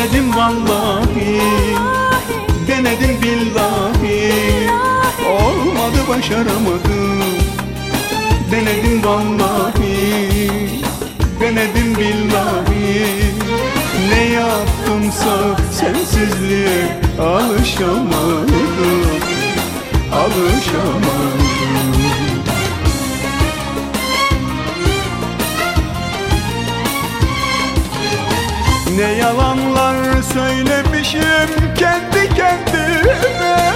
Denedim vallahi. Denedim billahi. Olmadı başaramadım Denedim vallahi. Denedim billahi. Ne yaptımsa sensizliğe alışamadım. Alışamadım Ne yalanlar söylemişim kendi kendime.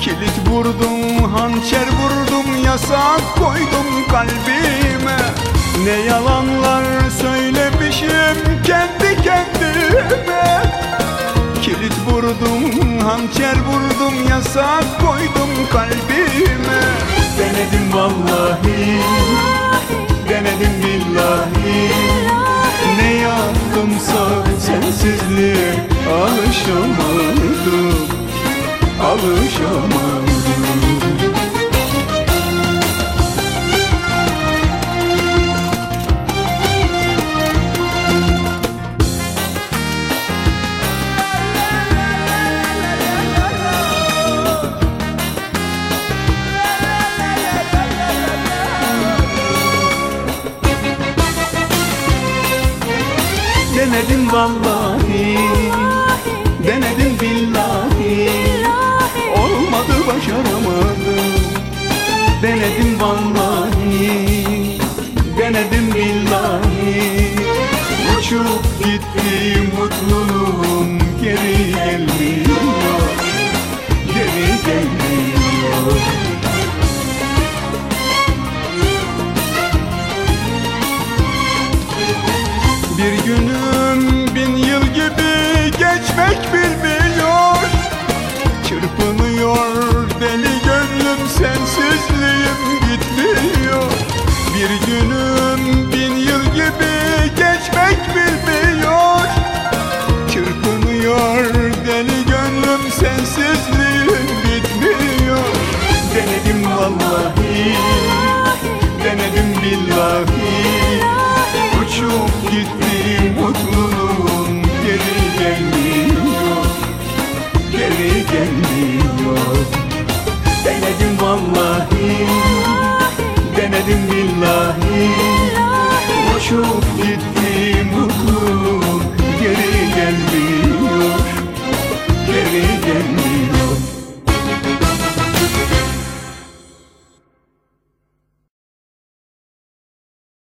Kilit vurdum, hançer vurdum, yasak koydum kalbime. Ne yalanlar söylemişim kendi kendime. Kilit vurdum, hançer vurdum, yasak koydum kalbime. Denedim vallahi, alışamadım Alışamadım. Denedim vallahi başaramadım Denedim vallahi Denedim billahi. Uçup gitti mutluluğum Geri gelmiyor Geri gelmiyor. Bir günüm bin yıl gibi geçmek bilmiyor. Gönlüm sensizliğim gitmiyor. Bir günüm bin yıl gibi geçmek bilmiyor. Çırpınıyor deli gönlüm sensizliğim bitmiyor. Denedim vallahi, denedim billahi. Uçup gitti mutluluğum geri gelmiyor. Geri gelmiyor. billahi Boşup gitti